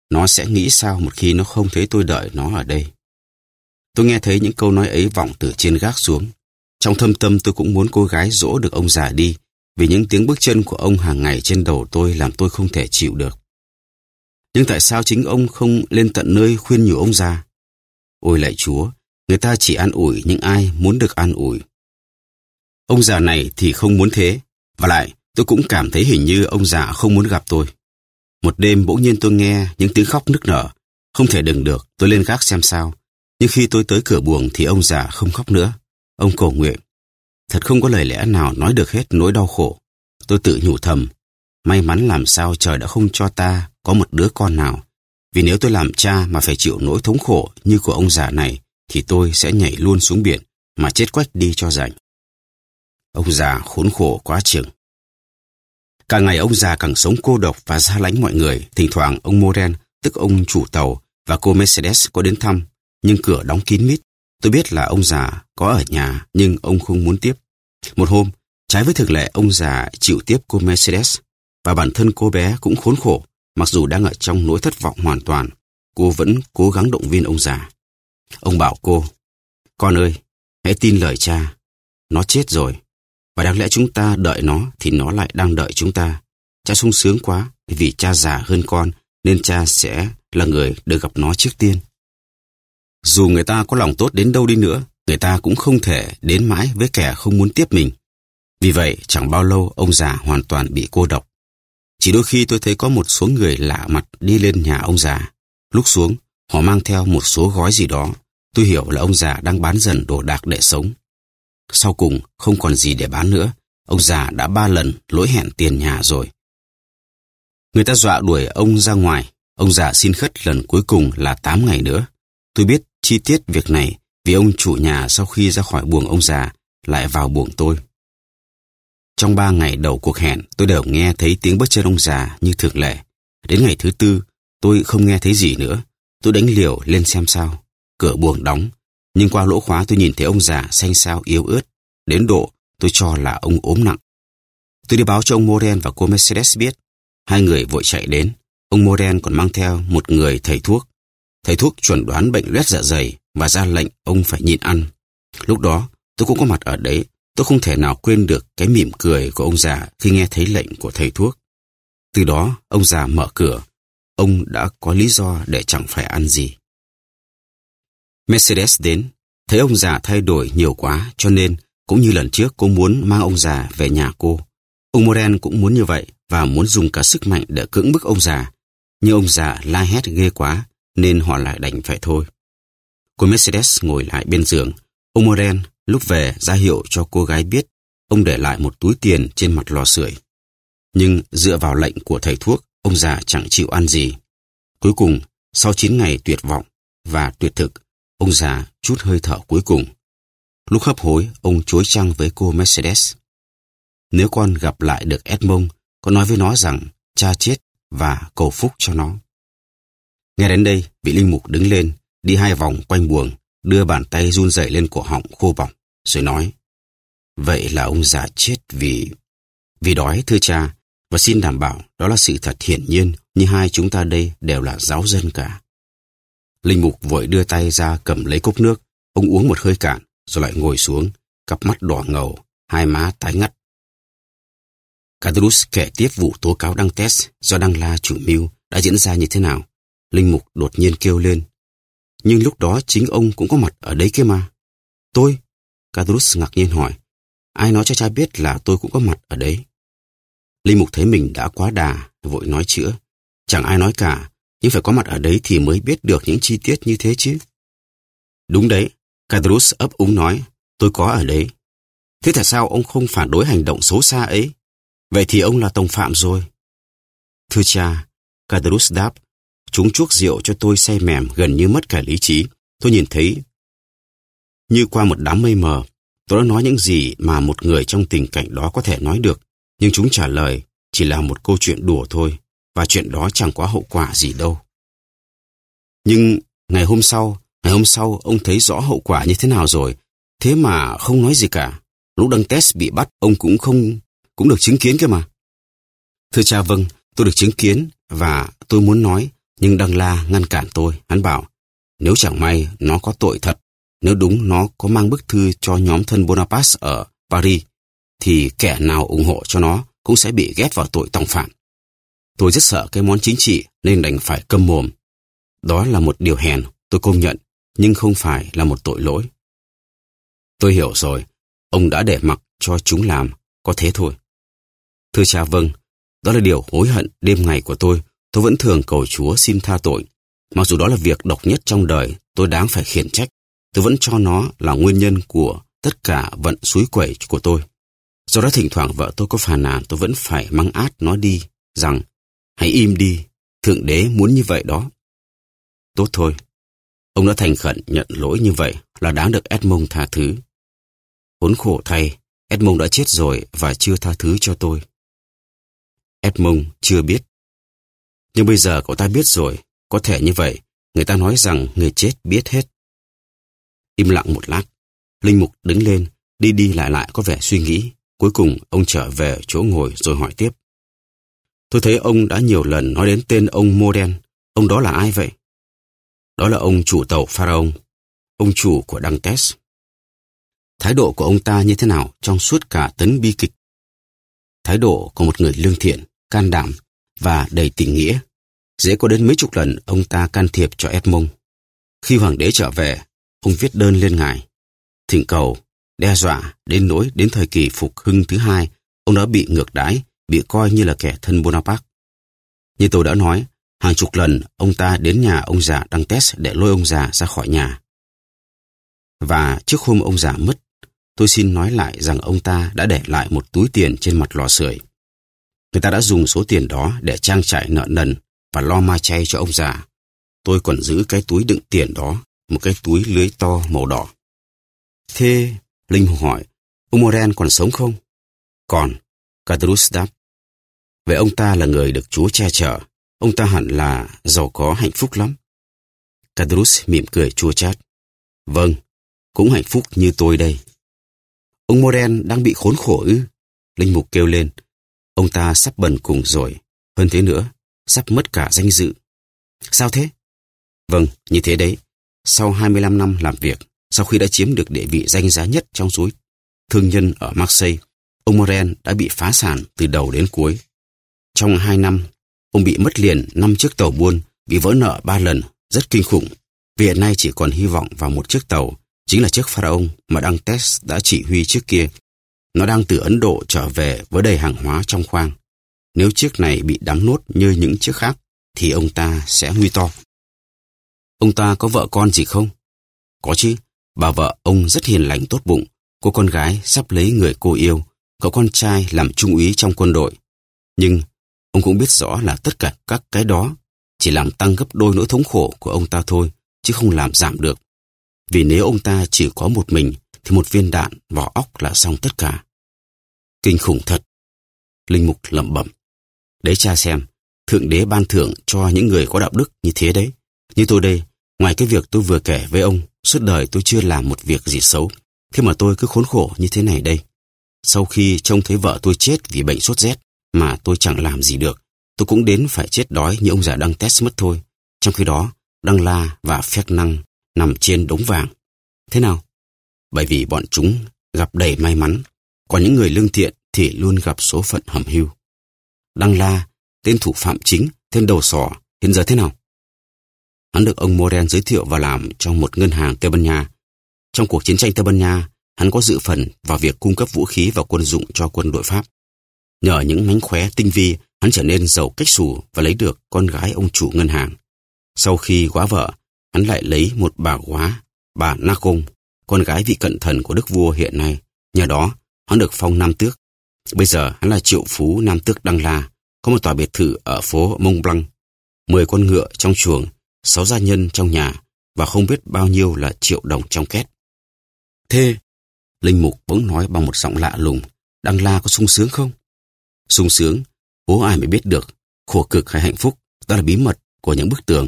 Nó sẽ nghĩ sao một khi nó không thấy tôi đợi nó ở đây. Tôi nghe thấy những câu nói ấy vọng từ trên gác xuống. Trong thâm tâm tôi cũng muốn cô gái dỗ được ông già đi, vì những tiếng bước chân của ông hàng ngày trên đầu tôi làm tôi không thể chịu được. Nhưng tại sao chính ông không lên tận nơi khuyên nhủ ông già? Ôi lạy Chúa, người ta chỉ an ủi những ai muốn được an ủi. Ông già này thì không muốn thế, và lại tôi cũng cảm thấy hình như ông già không muốn gặp tôi. Một đêm bỗng nhiên tôi nghe những tiếng khóc nức nở, không thể đừng được, tôi lên gác xem sao. Nhưng khi tôi tới cửa buồng thì ông già không khóc nữa. Ông cầu nguyện. Thật không có lời lẽ nào nói được hết nỗi đau khổ. Tôi tự nhủ thầm, may mắn làm sao trời đã không cho ta có một đứa con nào. Vì nếu tôi làm cha mà phải chịu nỗi thống khổ như của ông già này, thì tôi sẽ nhảy luôn xuống biển mà chết quách đi cho rảnh. Ông già khốn khổ quá chừng. Càng ngày ông già càng sống cô độc và xa lánh mọi người. Thỉnh thoảng ông Moren, tức ông chủ tàu, và cô Mercedes có đến thăm, nhưng cửa đóng kín mít. Tôi biết là ông già có ở nhà, nhưng ông không muốn tiếp. Một hôm, trái với thực lệ ông già chịu tiếp cô Mercedes, và bản thân cô bé cũng khốn khổ, mặc dù đang ở trong nỗi thất vọng hoàn toàn. Cô vẫn cố gắng động viên ông già. Ông bảo cô, con ơi, hãy tin lời cha. Nó chết rồi, và đáng lẽ chúng ta đợi nó thì nó lại đang đợi chúng ta. Cha sung sướng quá vì cha già hơn con nên cha sẽ là người được gặp nó trước tiên. Dù người ta có lòng tốt đến đâu đi nữa, người ta cũng không thể đến mãi với kẻ không muốn tiếp mình. Vì vậy, chẳng bao lâu ông già hoàn toàn bị cô độc. Chỉ đôi khi tôi thấy có một số người lạ mặt đi lên nhà ông già. Lúc xuống, họ mang theo một số gói gì đó. Tôi hiểu là ông già đang bán dần đồ đạc để sống. Sau cùng, không còn gì để bán nữa. Ông già đã ba lần lỗi hẹn tiền nhà rồi. Người ta dọa đuổi ông ra ngoài. Ông già xin khất lần cuối cùng là 8 ngày nữa. Tôi biết chi tiết việc này vì ông chủ nhà sau khi ra khỏi buồng ông già lại vào buồng tôi. Trong ba ngày đầu cuộc hẹn, tôi đều nghe thấy tiếng bước chân ông già như thường lệ. Đến ngày thứ tư, tôi không nghe thấy gì nữa. Tôi đánh liều lên xem sao. Cửa buồng đóng, nhưng qua lỗ khóa tôi nhìn thấy ông già xanh xao yếu ớt. Đến độ tôi cho là ông ốm nặng. Tôi đi báo cho ông Moren và cô Mercedes biết. Hai người vội chạy đến. ông Moren còn mang theo một người thầy thuốc. Thầy thuốc chuẩn đoán bệnh loét dạ dày và ra lệnh ông phải nhịn ăn. Lúc đó, tôi cũng có mặt ở đấy. Tôi không thể nào quên được cái mỉm cười của ông già khi nghe thấy lệnh của thầy thuốc. Từ đó, ông già mở cửa. Ông đã có lý do để chẳng phải ăn gì. Mercedes đến, thấy ông già thay đổi nhiều quá cho nên cũng như lần trước cô muốn mang ông già về nhà cô. Ông Moren cũng muốn như vậy và muốn dùng cả sức mạnh để cưỡng bức ông già. Nhưng ông già la hét ghê quá nên họ lại đành phải thôi. Cô Mercedes ngồi lại bên giường. Ông Moren lúc về ra hiệu cho cô gái biết ông để lại một túi tiền trên mặt lò sưởi. Nhưng dựa vào lệnh của thầy thuốc, ông già chẳng chịu ăn gì. Cuối cùng, sau 9 ngày tuyệt vọng và tuyệt thực, ông già chút hơi thở cuối cùng. Lúc hấp hối, ông chối chăng với cô Mercedes. Nếu con gặp lại được Edmond, con nói với nó rằng cha chết và cầu phúc cho nó. Nghe đến đây, vị linh mục đứng lên, đi hai vòng quanh buồng, đưa bàn tay run rẩy lên cổ họng khô bỏng, rồi nói. Vậy là ông già chết vì... Vì đói, thưa cha, và xin đảm bảo đó là sự thật hiển nhiên như hai chúng ta đây đều là giáo dân cả. Linh mục vội đưa tay ra cầm lấy cốc nước, ông uống một hơi cạn, rồi lại ngồi xuống, cặp mắt đỏ ngầu, hai má tái ngắt. Cadrus kể tiếp vụ tố cáo đăng test do Đăng La chủ mưu đã diễn ra như thế nào. Linh mục đột nhiên kêu lên. Nhưng lúc đó chính ông cũng có mặt ở đấy kia mà. Tôi? Cadrus ngạc nhiên hỏi. Ai nói cho cha biết là tôi cũng có mặt ở đấy? Linh mục thấy mình đã quá đà, vội nói chữa. Chẳng ai nói cả, nhưng phải có mặt ở đấy thì mới biết được những chi tiết như thế chứ. Đúng đấy, Cadrus ấp úng nói, tôi có ở đấy. Thế tại sao ông không phản đối hành động xấu xa ấy? Vậy thì ông là tổng phạm rồi. Thưa cha, Cadrus đáp, chúng chuốc rượu cho tôi say mềm gần như mất cả lý trí. Tôi nhìn thấy như qua một đám mây mờ. Tôi đã nói những gì mà một người trong tình cảnh đó có thể nói được, nhưng chúng trả lời chỉ là một câu chuyện đùa thôi, và chuyện đó chẳng có hậu quả gì đâu. Nhưng ngày hôm sau, ngày hôm sau ông thấy rõ hậu quả như thế nào rồi, thế mà không nói gì cả. Lúc đăng test bị bắt, ông cũng không, cũng được chứng kiến cơ mà. Thưa cha vâng, tôi được chứng kiến và tôi muốn nói, nhưng Đăng La ngăn cản tôi. Hắn bảo, nếu chẳng may nó có tội thật, nếu đúng nó có mang bức thư cho nhóm thân Bonaparte ở Paris, thì kẻ nào ủng hộ cho nó cũng sẽ bị ghét vào tội tòng phạm. Tôi rất sợ cái món chính trị nên đành phải câm mồm. Đó là một điều hèn, tôi công nhận, nhưng không phải là một tội lỗi. Tôi hiểu rồi, ông đã để mặc cho chúng làm, có thế thôi. Thưa cha vâng, đó là điều hối hận đêm ngày của tôi. Tôi vẫn thường cầu Chúa xin tha tội. Mặc dù đó là việc độc nhất trong đời, tôi đáng phải khiển trách. Tôi vẫn cho nó là nguyên nhân của tất cả vận suối quẩy của tôi. Do đó thỉnh thoảng vợ tôi có phàn nàn tôi vẫn phải mắng át nó đi, rằng hãy im đi, Thượng Đế muốn như vậy đó. Tốt thôi, ông đã thành khẩn nhận lỗi như vậy là đáng được Edmond tha thứ. Khốn khổ thay, Edmond đã chết rồi và chưa tha thứ cho tôi. Edmond chưa biết. Nhưng bây giờ cậu ta biết rồi, có thể như vậy, người ta nói rằng người chết biết hết. Im lặng một lát, Linh Mục đứng lên, đi đi lại lại có vẻ suy nghĩ. Cuối cùng ông trở về chỗ ngồi rồi hỏi tiếp. Tôi thấy ông đã nhiều lần nói đến tên ông Moden. Ông đó là ai vậy? Đó là ông chủ tàu Pharaon, ông chủ của Đăng Tess. Thái độ của ông ta như thế nào trong suốt cả tấn bi kịch? Thái độ của một người lương thiện, can đảm và đầy tình nghĩa. Dễ có đến mấy chục lần ông ta can thiệp cho Edmond. Khi hoàng đế trở về, ông viết đơn lên ngài. Thỉnh cầu, đe dọa, đến nỗi đến thời kỳ phục hưng thứ hai, ông đã bị ngược đãi, bị coi như là kẻ thân Bonaparte. Như tôi đã nói, hàng chục lần ông ta đến nhà ông già đăng test để lôi ông già ra khỏi nhà. Và trước hôm ông già mất, tôi xin nói lại rằng ông ta đã để lại một túi tiền trên mặt lò sưởi. Người ta đã dùng số tiền đó để trang trải nợ nần và lo ma chay cho ông già. Tôi còn giữ cái túi đựng tiền đó, một cái túi lưới to màu đỏ. Thế, Linh hỏi, ông Moren còn sống không? Còn, Cadrus đáp. Vậy ông ta là người được Chúa che chở, ông ta hẳn là giàu có hạnh phúc lắm. Cadrus mỉm cười chua chát. Vâng, cũng hạnh phúc như tôi đây. Ông Moren đang bị khốn khổ ư? Linh mục kêu lên. Ông ta sắp bần cùng rồi. Hơn thế nữa, sắp mất cả danh dự. Sao thế? Vâng, như thế đấy. Sau 25 năm làm việc, sau khi đã chiếm được địa vị danh giá nhất trong số thương nhân ở Marseille, ông Morel đã bị phá sản từ đầu đến cuối. Trong hai năm, ông bị mất liền năm chiếc tàu buôn, bị vỡ nợ ba lần, rất kinh khủng. Vì hiện nay chỉ còn hy vọng vào một chiếc tàu, chính là chiếc Pharaon mà Dantes đã chỉ huy trước kia. Nó đang từ Ấn Độ trở về với đầy hàng hóa trong khoang. Nếu chiếc này bị đắm nốt như những chiếc khác, thì ông ta sẽ nguy to. Ông ta có vợ con gì không? Có chứ, bà vợ ông rất hiền lành tốt bụng, cô con gái sắp lấy người cô yêu, cậu con trai làm trung úy trong quân đội. Nhưng ông cũng biết rõ là tất cả các cái đó chỉ làm tăng gấp đôi nỗi thống khổ của ông ta thôi, chứ không làm giảm được. Vì nếu ông ta chỉ có một mình, thì một viên đạn vỏ óc là xong tất cả. Kinh khủng thật. Linh Mục lẩm bẩm. Đấy cha xem, Thượng Đế ban thưởng cho những người có đạo đức như thế đấy. Như tôi đây, ngoài cái việc tôi vừa kể với ông, suốt đời tôi chưa làm một việc gì xấu. Thế mà tôi cứ khốn khổ như thế này đây. Sau khi trông thấy vợ tôi chết vì bệnh sốt rét, mà tôi chẳng làm gì được, tôi cũng đến phải chết đói như ông già Đăng Test mất thôi. Trong khi đó, Đăng La và Phép Năng nằm trên đống vàng. Thế nào? Bởi vì bọn chúng gặp đầy may mắn, còn những người lương thiện thì luôn gặp số phận hầm hưu. Đăng La, tên thủ phạm chính, tên đầu sỏ, hiện giờ thế nào? Hắn được ông Moren giới thiệu và làm trong một ngân hàng Tây Ban Nha. Trong cuộc chiến tranh Tây Ban Nha, hắn có dự phần vào việc cung cấp vũ khí và quân dụng cho quân đội Pháp. Nhờ những mánh khóe tinh vi, hắn trở nên giàu cách xù và lấy được con gái ông chủ ngân hàng. Sau khi quá vợ, hắn lại lấy một bà quá, bà Nacon, con gái vị cận thần của đức vua hiện nay. Nhờ đó, hắn được phong Nam Tước. Bây giờ hắn là triệu phú Nam Tước Đăng La, có một tòa biệt thự ở phố Mông Blanc. Mười con ngựa trong chuồng, sáu gia nhân trong nhà và không biết bao nhiêu là triệu đồng trong két. Thế, Linh Mục bỗng nói bằng một giọng lạ lùng, Đăng La có sung sướng không? sung sướng, bố ai mới biết được, khổ cực hay hạnh phúc, đó là bí mật của những bức tường.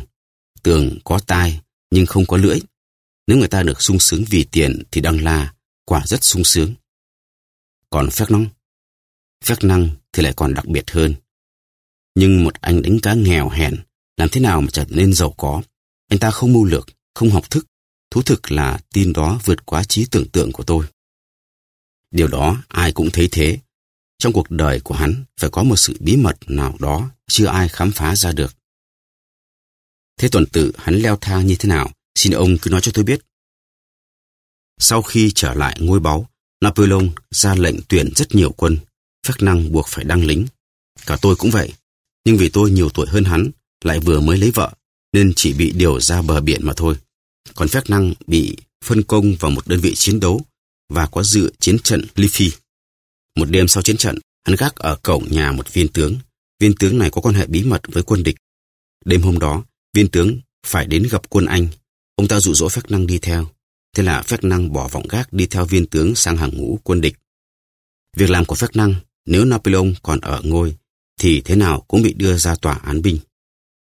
Tường có tai, nhưng không có lưỡi. Nếu người ta được sung sướng vì tiền thì đăng la, quả rất sung sướng. Còn phép năng? Phép năng thì lại còn đặc biệt hơn. Nhưng một anh đánh cá nghèo hèn, làm thế nào mà trở nên giàu có? Anh ta không mưu lược, không học thức. Thú thực là tin đó vượt quá trí tưởng tượng của tôi. Điều đó ai cũng thấy thế, trong cuộc đời của hắn phải có một sự bí mật nào đó chưa ai khám phá ra được. Thế tuần tự hắn leo thang như thế nào, xin ông cứ nói cho tôi biết. Sau khi trở lại ngôi báu, Napoleon ra lệnh tuyển rất nhiều quân, phép năng buộc phải đăng lính. Cả tôi cũng vậy, nhưng vì tôi nhiều tuổi hơn hắn, lại vừa mới lấy vợ, nên chỉ bị điều ra bờ biển mà thôi. Còn phép năng bị phân công vào một đơn vị chiến đấu và có dự chiến trận Liffey. Một đêm sau chiến trận, hắn gác ở cổng nhà một viên tướng. Viên tướng này có quan hệ bí mật với quân địch. Đêm hôm đó, viên tướng phải đến gặp quân Anh. Ông ta dụ dỗ phép năng đi theo. Thế là phép năng bỏ vọng gác đi theo viên tướng sang hàng ngũ quân địch. Việc làm của phép năng, nếu Napoleon còn ở ngôi, thì thế nào cũng bị đưa ra tòa án binh.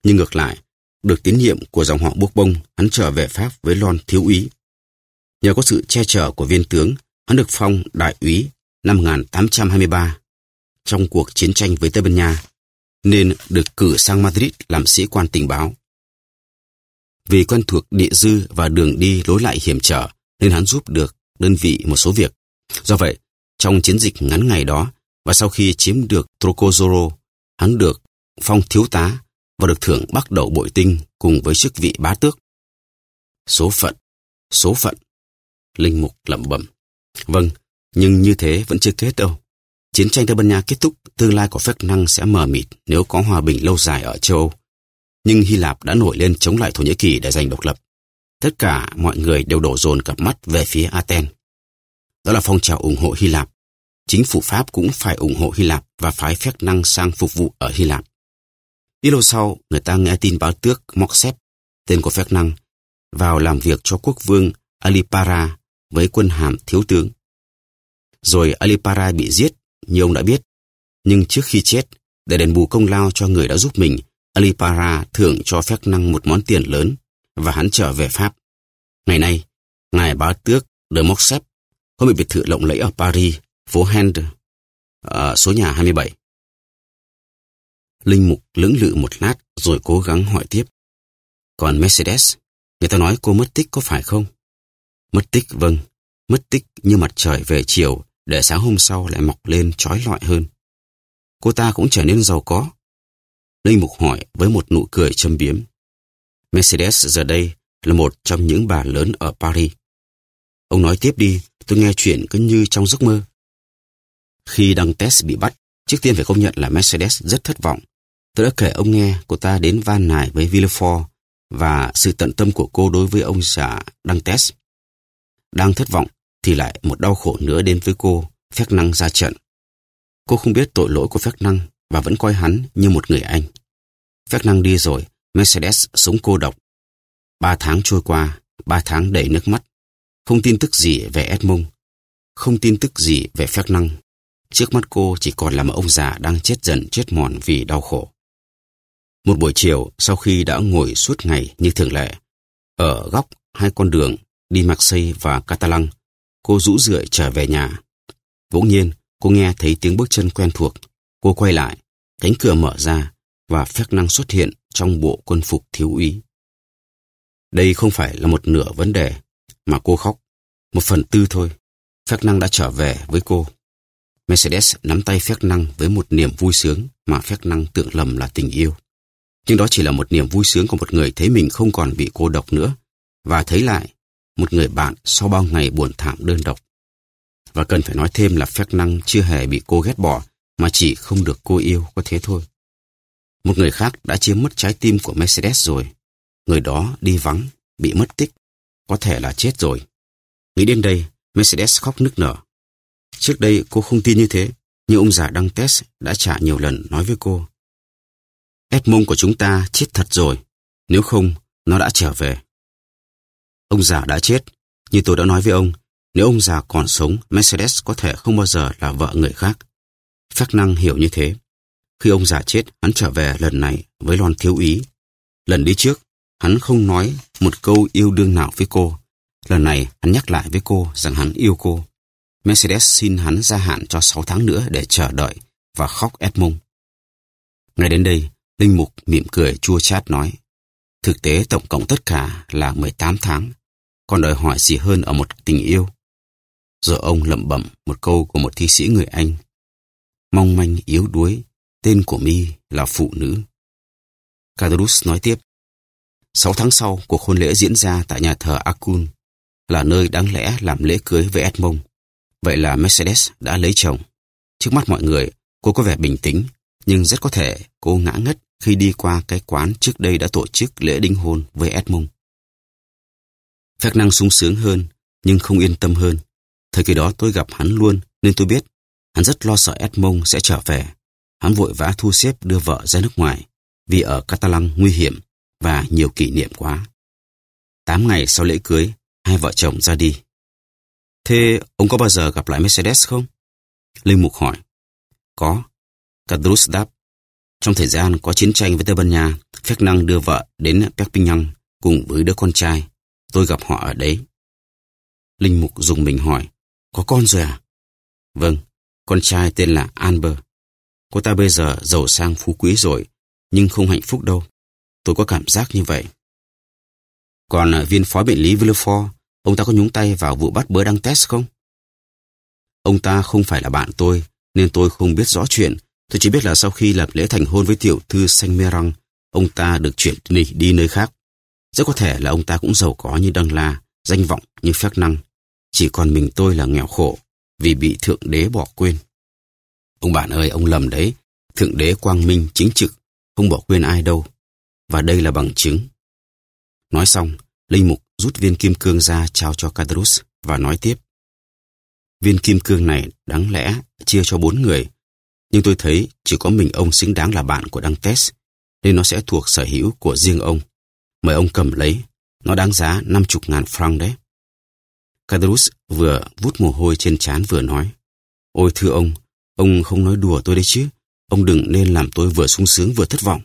Nhưng ngược lại, được tín nhiệm của dòng họ Bourbon, hắn trở về Pháp với lon thiếu úy. Nhờ có sự che chở của viên tướng, hắn được phong đại úy năm 1823 trong cuộc chiến tranh với Tây Ban Nha, nên được cử sang Madrid làm sĩ quan tình báo. Vì quen thuộc địa dư và đường đi lối lại hiểm trở, nên hắn giúp được đơn vị một số việc. Do vậy, trong chiến dịch ngắn ngày đó và sau khi chiếm được Trocozoro, hắn được phong thiếu tá và được thưởng bắt đầu bội tinh cùng với chức vị bá tước. Số phận, số phận. Linh mục lẩm bẩm. Vâng, nhưng như thế vẫn chưa kết đâu. Chiến tranh Tây Ban Nha kết thúc, tương lai của phép năng sẽ mờ mịt nếu có hòa bình lâu dài ở châu Âu. Nhưng Hy Lạp đã nổi lên chống lại Thổ Nhĩ Kỳ để giành độc lập. Tất cả mọi người đều đổ dồn cặp mắt về phía Athens. Đó là phong trào ủng hộ Hy Lạp. Chính phủ Pháp cũng phải ủng hộ Hy Lạp và phái phép năng sang phục vụ ở Hy Lạp. Ít lâu sau, người ta nghe tin báo tước Moxep, tên của phép năng, vào làm việc cho quốc vương Alipara với quân hàm thiếu tướng. Rồi Alipara bị giết, như ông đã biết. Nhưng trước khi chết, để đền bù công lao cho người đã giúp mình, Alipara thưởng cho phép năng một món tiền lớn và hắn trở về Pháp. Ngày nay, ngài báo tước de Morcerf có một biệt thự lộng lẫy ở Paris, phố Hand, ở số nhà 27. Linh Mục lưỡng lự một lát rồi cố gắng hỏi tiếp. Còn Mercedes, người ta nói cô mất tích có phải không? Mất tích vâng, mất tích như mặt trời về chiều để sáng hôm sau lại mọc lên trói lọi hơn. Cô ta cũng trở nên giàu có. Linh Mục hỏi với một nụ cười châm biếm. Mercedes giờ đây là một trong những bà lớn ở Paris. Ông nói tiếp đi, tôi nghe chuyện cứ như trong giấc mơ. Khi đăng test bị bắt, trước tiên phải công nhận là Mercedes rất thất vọng. Tôi đã kể ông nghe cô ta đến van nài với Villefort và sự tận tâm của cô đối với ông xã Dantes. Đang thất vọng thì lại một đau khổ nữa đến với cô, phép năng ra trận. Cô không biết tội lỗi của phép năng và vẫn coi hắn như một người anh. Phép năng đi rồi, Mercedes sống cô độc. Ba tháng trôi qua, ba tháng đầy nước mắt. Không tin tức gì về Edmond, Không tin tức gì về phép năng. Trước mắt cô chỉ còn là một ông già đang chết dần chết mòn vì đau khổ. Một buổi chiều, sau khi đã ngồi suốt ngày như thường lệ, ở góc hai con đường đi Marseille và Catalan, cô rũ rượi trở về nhà. Bỗng nhiên, cô nghe thấy tiếng bước chân quen thuộc. Cô quay lại, cánh cửa mở ra và phép năng xuất hiện trong bộ quân phục thiếu úy. Đây không phải là một nửa vấn đề, mà cô khóc. Một phần tư thôi. Phép năng đã trở về với cô. Mercedes nắm tay phép năng với một niềm vui sướng mà phép năng tưởng lầm là tình yêu. Nhưng đó chỉ là một niềm vui sướng của một người thấy mình không còn bị cô độc nữa và thấy lại một người bạn sau bao ngày buồn thảm đơn độc. Và cần phải nói thêm là phép năng chưa hề bị cô ghét bỏ mà chỉ không được cô yêu có thế thôi. Một người khác đã chiếm mất trái tim của Mercedes rồi. Người đó đi vắng, bị mất tích, có thể là chết rồi. Nghĩ đến đây, Mercedes khóc nức nở. Trước đây cô không tin như thế, nhưng ông già đăng test đã trả nhiều lần nói với cô. Edmund của chúng ta chết thật rồi, nếu không, nó đã trở về. Ông già đã chết, như tôi đã nói với ông, nếu ông già còn sống, Mercedes có thể không bao giờ là vợ người khác. Phép năng hiểu như thế. Khi ông già chết, hắn trở về lần này với lon thiếu ý. Lần đi trước, hắn không nói một câu yêu đương nào với cô. Lần này, hắn nhắc lại với cô rằng hắn yêu cô. Mercedes xin hắn gia hạn cho 6 tháng nữa để chờ đợi và khóc Edmond. Ngay đến đây, Linh Mục mỉm cười chua chát nói, thực tế tổng cộng tất cả là 18 tháng, còn đòi hỏi gì hơn ở một tình yêu. Rồi ông lẩm bẩm một câu của một thi sĩ người Anh. Mong manh yếu đuối, tên của mi là phụ nữ. Cadrus nói tiếp, Sáu tháng sau, cuộc hôn lễ diễn ra tại nhà thờ Akun, là nơi đáng lẽ làm lễ cưới với Edmond. Vậy là Mercedes đã lấy chồng. Trước mắt mọi người, cô có vẻ bình tĩnh, nhưng rất có thể cô ngã ngất khi đi qua cái quán trước đây đã tổ chức lễ đính hôn với Edmund. Phép năng sung sướng hơn, nhưng không yên tâm hơn. Thời kỳ đó tôi gặp hắn luôn, nên tôi biết hắn rất lo sợ Edmond sẽ trở về. Hắn vội vã thu xếp đưa vợ ra nước ngoài, vì ở Catalan nguy hiểm và nhiều kỷ niệm quá. Tám ngày sau lễ cưới, hai vợ chồng ra đi. Thế ông có bao giờ gặp lại Mercedes không? Linh Mục hỏi. Có. Cadrus đáp. Trong thời gian có chiến tranh với Tây Ban Nha, Phép Năng đưa vợ đến Perpignan cùng với đứa con trai. Tôi gặp họ ở đấy. Linh Mục dùng mình hỏi. Có con rồi à? Vâng, con trai tên là Amber. Cô ta bây giờ giàu sang phú quý rồi, nhưng không hạnh phúc đâu. Tôi có cảm giác như vậy. Còn ờ, viên phó bệnh lý Villefort, ông ta có nhúng tay vào vụ bắt bớ đăng test không? Ông ta không phải là bạn tôi, nên tôi không biết rõ chuyện. Tôi chỉ biết là sau khi lập lễ thành hôn với tiểu thư Saint Merang, ông ta được chuyển đi, đi nơi khác. Rất có thể là ông ta cũng giàu có như Đăng La, danh vọng như phép năng. Chỉ còn mình tôi là nghèo khổ, vì bị Thượng Đế bỏ quên. Ông bạn ơi, ông lầm đấy. Thượng Đế quang minh chính trực, không bỏ quên ai đâu. Và đây là bằng chứng. Nói xong, Linh Mục rút viên kim cương ra trao cho Cadrus và nói tiếp. Viên kim cương này đáng lẽ chia cho bốn người, nhưng tôi thấy chỉ có mình ông xứng đáng là bạn của Dantes, nên nó sẽ thuộc sở hữu của riêng ông. Mời ông cầm lấy, nó đáng giá năm chục ngàn franc đấy. Cadrus vừa vút mồ hôi trên trán vừa nói. Ôi thưa ông, ông không nói đùa tôi đấy chứ. Ông đừng nên làm tôi vừa sung sướng vừa thất vọng.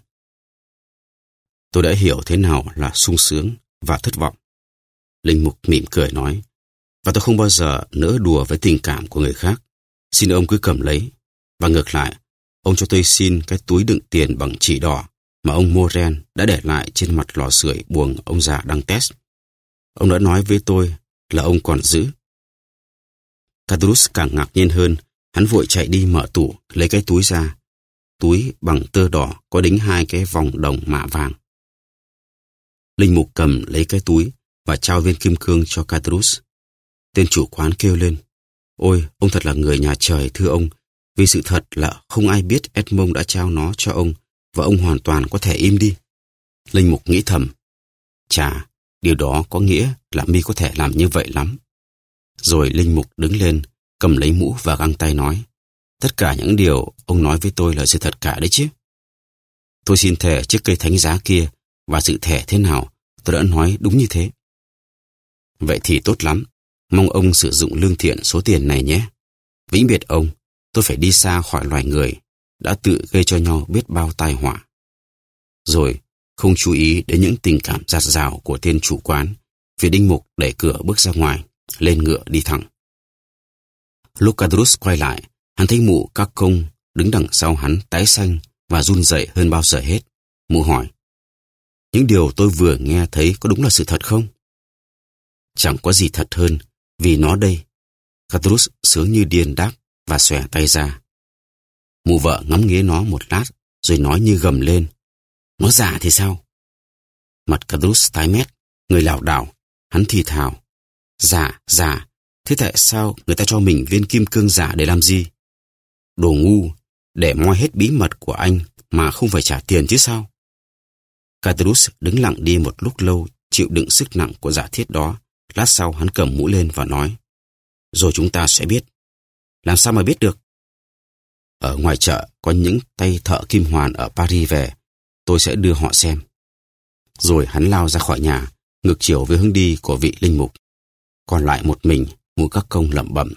Tôi đã hiểu thế nào là sung sướng và thất vọng. Linh Mục mỉm cười nói, và tôi không bao giờ nỡ đùa với tình cảm của người khác. Xin ông cứ cầm lấy. Và ngược lại, Ông cho tôi xin cái túi đựng tiền bằng chỉ đỏ mà ông Moren đã để lại trên mặt lò sưởi buồng ông già đang test. Ông đã nói với tôi là ông còn giữ. Cadrus càng ngạc nhiên hơn, hắn vội chạy đi mở tủ, lấy cái túi ra. Túi bằng tơ đỏ có đính hai cái vòng đồng mạ vàng. Linh mục cầm lấy cái túi và trao viên kim cương cho Cadrus. Tên chủ quán kêu lên. Ôi, ông thật là người nhà trời, thưa ông. Vì sự thật là không ai biết Edmond đã trao nó cho ông và ông hoàn toàn có thể im đi. Linh Mục nghĩ thầm. Chà, điều đó có nghĩa là mi có thể làm như vậy lắm. Rồi Linh Mục đứng lên, cầm lấy mũ và găng tay nói. Tất cả những điều ông nói với tôi là sự thật cả đấy chứ. Tôi xin thề chiếc cây thánh giá kia và sự thẻ thế nào tôi đã nói đúng như thế. Vậy thì tốt lắm, mong ông sử dụng lương thiện số tiền này nhé. Vĩnh biệt ông, tôi phải đi xa khỏi loài người, đã tự gây cho nhau biết bao tai họa. Rồi, không chú ý đến những tình cảm giạt rào của tên chủ quán, phía đinh mục đẩy cửa bước ra ngoài, lên ngựa đi thẳng. Lúc Cadrus quay lại, hắn thấy mụ các công đứng đằng sau hắn tái xanh và run rẩy hơn bao giờ hết. Mụ hỏi, những điều tôi vừa nghe thấy có đúng là sự thật không? Chẳng có gì thật hơn, vì nó đây. Cadrus sướng như điên đáp và xòe tay ra. Mụ vợ ngắm nghía nó một lát, rồi nói như gầm lên. Nó giả thì sao? Mặt Cadrus tái mét, người lảo đảo, hắn thì thào. Giả, giả, thế tại sao người ta cho mình viên kim cương giả để làm gì? Đồ ngu, để moi hết bí mật của anh mà không phải trả tiền chứ sao? Cadrus đứng lặng đi một lúc lâu, chịu đựng sức nặng của giả thiết đó. Lát sau hắn cầm mũ lên và nói, rồi chúng ta sẽ biết. Làm sao mà biết được? Ở ngoài chợ có những tay thợ kim hoàn ở Paris về, tôi sẽ đưa họ xem. Rồi hắn lao ra khỏi nhà, ngược chiều với hướng đi của vị linh mục. Còn lại một mình, mua các công lẩm bẩm.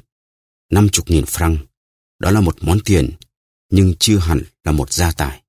Năm chục nghìn franc, đó là một món tiền, nhưng chưa hẳn là một gia tài.